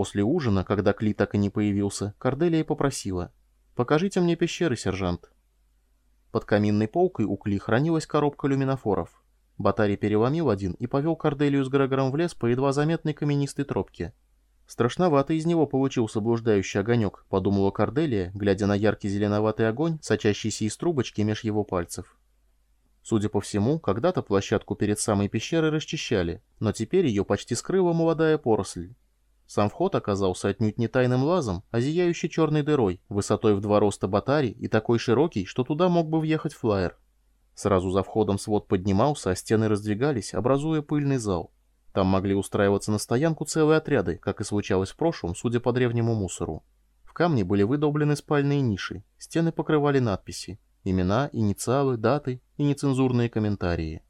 После ужина, когда Кли так и не появился, Корделия попросила. «Покажите мне пещеры, сержант». Под каминной полкой у Кли хранилась коробка люминофоров. Батарий переломил один и повел Корделию с Грегором в лес по едва заметной каменистой тропке. Страшновато из него получился блуждающий огонек, подумала Корделия, глядя на яркий зеленоватый огонь, сочащийся из трубочки меж его пальцев. Судя по всему, когда-то площадку перед самой пещерой расчищали, но теперь ее почти скрыла молодая поросль. Сам вход оказался отнюдь не тайным лазом, а зияющей черной дырой, высотой в два роста батарей и такой широкий, что туда мог бы въехать флайер. Сразу за входом свод поднимался, а стены раздвигались, образуя пыльный зал. Там могли устраиваться на стоянку целые отряды, как и случалось в прошлом, судя по древнему мусору. В камне были выдолблены спальные ниши, стены покрывали надписи, имена, инициалы, даты и нецензурные комментарии.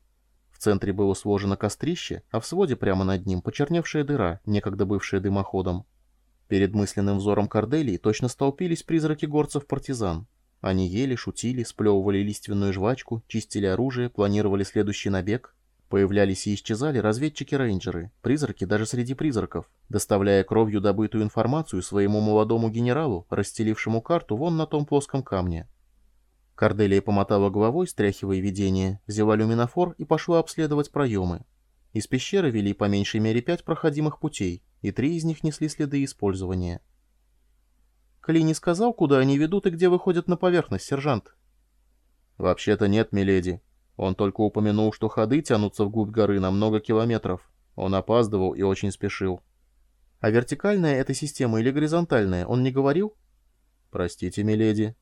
Центре было сложено кострище, а в своде прямо над ним почерневшая дыра, некогда бывшая дымоходом. Перед мысленным взором Корделии точно столпились призраки горцев-партизан. Они ели, шутили, сплевывали лиственную жвачку, чистили оружие, планировали следующий набег, Появлялись и исчезали разведчики-рейнджеры, призраки даже среди призраков, доставляя кровью добытую информацию своему молодому генералу, расстелившему карту вон на том плоском камне. Корделия помотала головой, стряхивая видение, взяла люминофор и пошла обследовать проемы. Из пещеры вели по меньшей мере пять проходимых путей, и три из них несли следы использования. Кли не сказал, куда они ведут и где выходят на поверхность, сержант? «Вообще-то нет, миледи», он только упомянул, что ходы тянутся вглубь горы на много километров. Он опаздывал и очень спешил. А вертикальная это система или горизонтальная, он не говорил? Простите, миледи.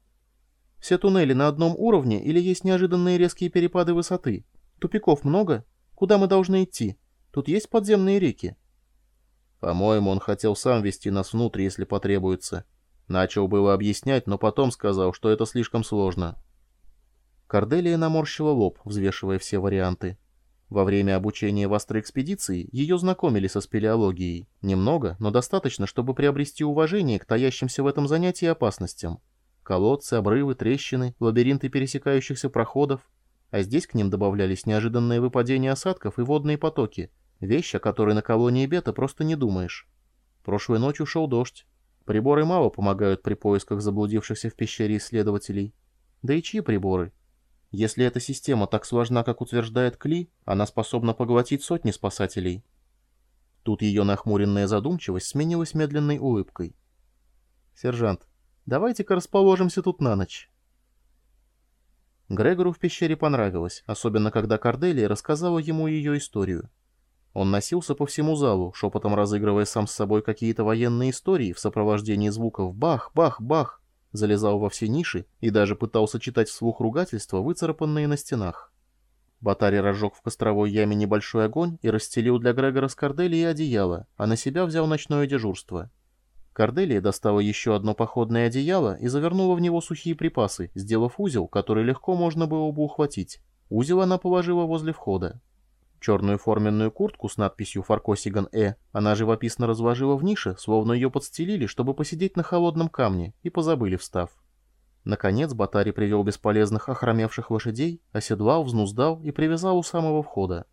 Все туннели на одном уровне или есть неожиданные резкие перепады высоты? Тупиков много? Куда мы должны идти? Тут есть подземные реки? По-моему, он хотел сам вести нас внутрь, если потребуется. Начал было объяснять, но потом сказал, что это слишком сложно. Корделия наморщила лоб, взвешивая все варианты. Во время обучения в астроэкспедиции ее знакомили со спелеологией. Немного, но достаточно, чтобы приобрести уважение к таящимся в этом занятии опасностям. Колодцы, обрывы, трещины, лабиринты пересекающихся проходов. А здесь к ним добавлялись неожиданные выпадения осадков и водные потоки. Вещь, о которой на колонии Бета просто не думаешь. Прошлой ночью шел дождь. Приборы мало помогают при поисках заблудившихся в пещере исследователей. Да и чьи приборы? Если эта система так сложна, как утверждает Кли, она способна поглотить сотни спасателей. Тут ее нахмуренная задумчивость сменилась медленной улыбкой. «Сержант, давайте-ка расположимся тут на ночь». Грегору в пещере понравилось, особенно когда Корделия рассказала ему ее историю. Он носился по всему залу, шепотом разыгрывая сам с собой какие-то военные истории в сопровождении звуков «бах, бах, бах», залезал во все ниши и даже пытался читать вслух ругательства, выцарапанные на стенах. Батари разжег в костровой яме небольшой огонь и расстелил для Грегора с Корделией одеяло, а на себя взял ночное дежурство. Корделия достала еще одно походное одеяло и завернула в него сухие припасы, сделав узел, который легко можно было бы ухватить. Узел она положила возле входа. Черную форменную куртку с надписью «Фаркосиган Э» она живописно разложила в нише, словно ее подстелили, чтобы посидеть на холодном камне, и позабыли встав. Наконец Батари привел бесполезных охромевших лошадей, оседлал, взнуздал и привязал у самого входа.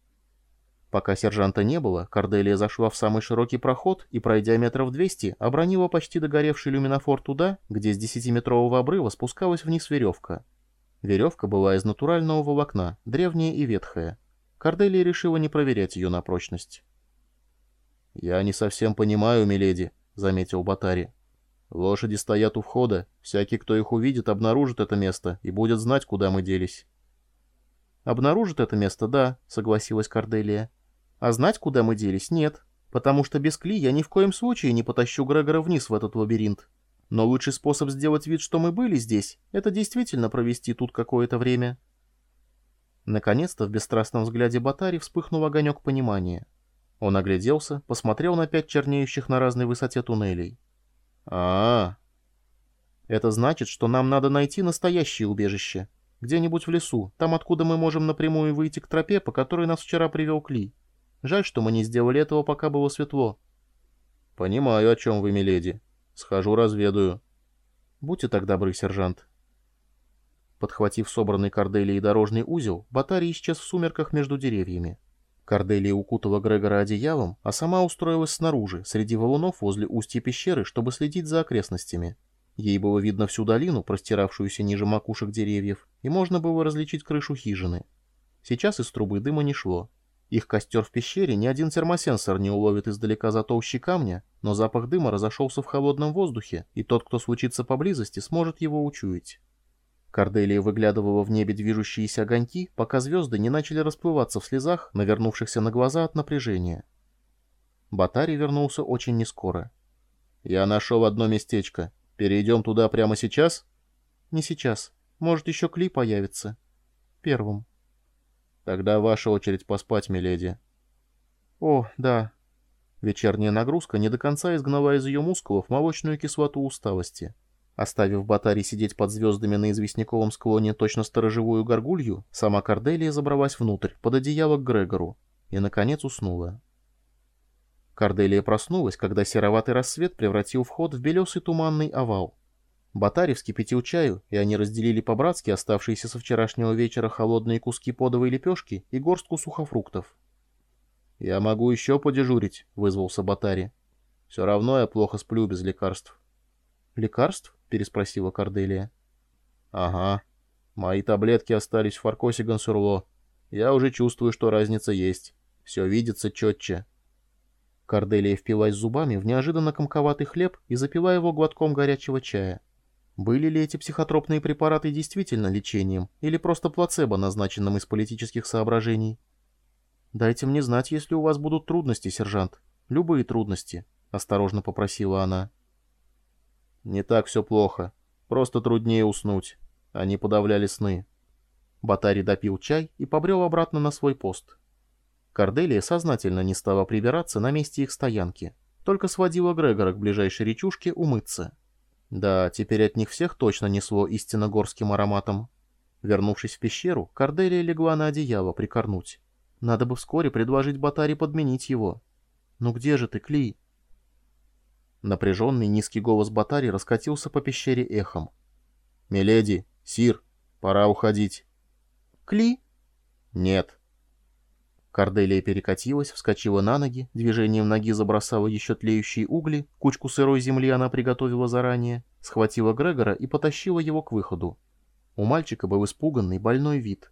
Пока сержанта не было, Корделия зашла в самый широкий проход и, пройдя метров двести, обронила почти догоревший люминофор туда, где с десятиметрового обрыва спускалась вниз веревка. Веревка была из натурального волокна, древняя и ветхая. Корделия решила не проверять ее на прочность. «Я не совсем понимаю, миледи», — заметил Батари. «Лошади стоят у входа. Всякий, кто их увидит, обнаружит это место и будет знать, куда мы делись». «Обнаружит это место, да», — согласилась Корделия. «А знать, куда мы делись, нет, потому что без Кли я ни в коем случае не потащу Грегора вниз в этот лабиринт. Но лучший способ сделать вид, что мы были здесь, это действительно провести тут какое-то время». Наконец-то в бесстрастном взгляде Батари вспыхнул огонек понимания. Он огляделся, посмотрел на пять чернеющих на разной высоте туннелей. а, -а, -а. Это значит, что нам надо найти настоящее убежище. Где-нибудь в лесу, там, откуда мы можем напрямую выйти к тропе, по которой нас вчера привел Кли. Жаль, что мы не сделали этого, пока было светло. — Понимаю, о чем вы, миледи. Схожу, разведаю. — Будьте так добры, сержант. Подхватив собранный корделией дорожный узел, Батарий исчез в сумерках между деревьями. Корделия укутала Грегора одеялом, а сама устроилась снаружи, среди валунов возле устья пещеры, чтобы следить за окрестностями. Ей было видно всю долину, простиравшуюся ниже макушек деревьев, и можно было различить крышу хижины. Сейчас из трубы дыма не шло. Их костер в пещере ни один термосенсор не уловит издалека за толщи камня, но запах дыма разошелся в холодном воздухе, и тот, кто случится поблизости, сможет его учуять. Корделия выглядывала в небе движущиеся огоньки, пока звезды не начали расплываться в слезах, навернувшихся на глаза от напряжения. Батари вернулся очень нескоро. «Я нашел одно местечко. Перейдем туда прямо сейчас?» «Не сейчас. Может, еще Кли появится. Первым». «Тогда ваша очередь поспать, миледи». «О, да». Вечерняя нагрузка не до конца изгнала из ее мускулов молочную кислоту усталости. Оставив Батари сидеть под звездами на известняковом склоне точно сторожевую горгулью, сама Корделия забралась внутрь, под одеяло к Грегору, и, наконец, уснула. Корделия проснулась, когда сероватый рассвет превратил вход в белесый туманный овал. Батари вскипятил чаю, и они разделили по-братски оставшиеся со вчерашнего вечера холодные куски подовой лепешки и горстку сухофруктов. «Я могу еще подежурить», — вызвался Батари. «Все равно я плохо сплю без лекарств». «Лекарств?» — переспросила Корделия. «Ага. Мои таблетки остались в фаркосе Гансурло. Я уже чувствую, что разница есть. Все видится четче». Корделия впилась зубами в неожиданно комковатый хлеб и запила его глотком горячего чая. Были ли эти психотропные препараты действительно лечением или просто плацебо, назначенным из политических соображений? «Дайте мне знать, если у вас будут трудности, сержант. Любые трудности», — осторожно попросила она. Не так все плохо. Просто труднее уснуть. Они подавляли сны. Батари допил чай и побрел обратно на свой пост. Корделия сознательно не стала прибираться на месте их стоянки, только сводила Грегора к ближайшей речушке умыться. Да, теперь от них всех точно несло истинно горским ароматом. Вернувшись в пещеру, Корделия легла на одеяло прикорнуть. Надо бы вскоре предложить Батари подменить его. «Ну где же ты, Кли?» Напряженный низкий голос Батари раскатился по пещере эхом. «Миледи, Сир, пора уходить». «Кли?» «Нет». Корделия перекатилась, вскочила на ноги, движением ноги забросала еще тлеющие угли, кучку сырой земли она приготовила заранее, схватила Грегора и потащила его к выходу. У мальчика был испуганный, больной вид.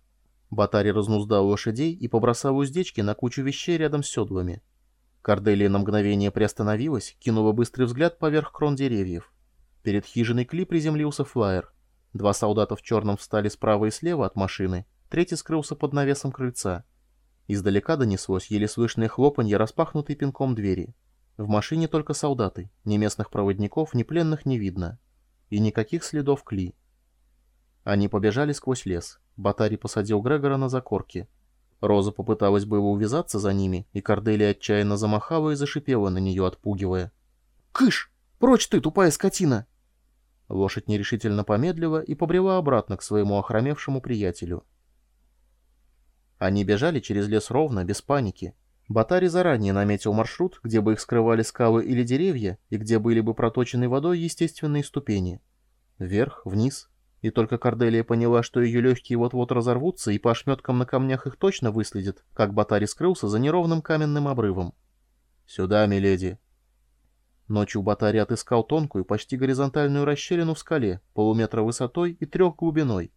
Батари разнуздал лошадей и побросал уздечки на кучу вещей рядом с седлами. Корделия на мгновение приостановилась, кинула быстрый взгляд поверх крон деревьев. Перед хижиной Кли приземлился флайер. Два солдата в черном встали справа и слева от машины, третий скрылся под навесом крыльца. Издалека донеслось еле слышное хлопанье распахнутой пинком двери. В машине только солдаты, ни местных проводников, ни пленных не видно. И никаких следов Кли. Они побежали сквозь лес. Батари посадил Грегора на закорки. Роза попыталась было увязаться за ними, и Корделия отчаянно замахала и зашипела на нее, отпугивая. «Кыш! Прочь ты, тупая скотина!» Лошадь нерешительно помедлила и побрела обратно к своему охромевшему приятелю. Они бежали через лес ровно, без паники. Батари заранее наметил маршрут, где бы их скрывали скалы или деревья, и где были бы проточены водой естественные ступени. Вверх, вниз, и только Корделия поняла, что ее легкие вот-вот разорвутся, и по ошметкам на камнях их точно выследят, как Батари скрылся за неровным каменным обрывом. «Сюда, миледи!» Ночью Батари отыскал тонкую, почти горизонтальную расщелину в скале, полуметра высотой и трех глубиной.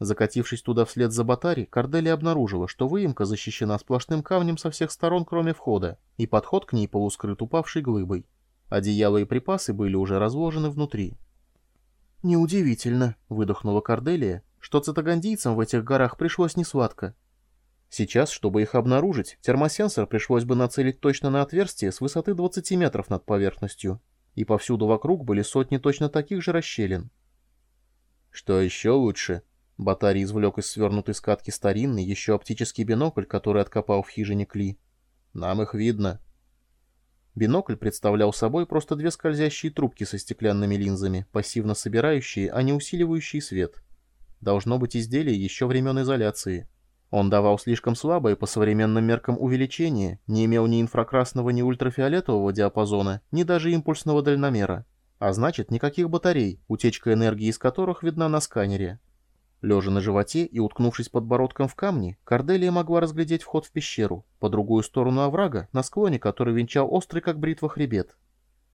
Закатившись туда вслед за Батари, Корделия обнаружила, что выемка защищена сплошным камнем со всех сторон, кроме входа, и подход к ней полускрыт упавшей глыбой. Одеяло и припасы были уже разложены внутри. «Неудивительно», — выдохнула Корделия, «что цитагандийцам в этих горах пришлось несладко. Сейчас, чтобы их обнаружить, термосенсор пришлось бы нацелить точно на отверстие с высоты 20 метров над поверхностью, и повсюду вокруг были сотни точно таких же расщелин. Что еще лучше? Батарий извлек из свернутой скатки старинный, еще оптический бинокль, который откопал в хижине Кли. Нам их видно. Бинокль представлял собой просто две скользящие трубки со стеклянными линзами, пассивно собирающие, а не усиливающие свет. Должно быть изделие еще времен изоляции. Он давал слишком слабое по современным меркам увеличение, не имел ни инфракрасного, ни ультрафиолетового диапазона, ни даже импульсного дальномера. А значит, никаких батарей, утечка энергии из которых видна на сканере. Лежа на животе и уткнувшись подбородком в камни, Корделия могла разглядеть вход в пещеру, по другую сторону оврага, на склоне который венчал острый как бритва хребет.